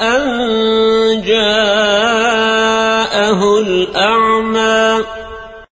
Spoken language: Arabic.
أن جاءه الأعمى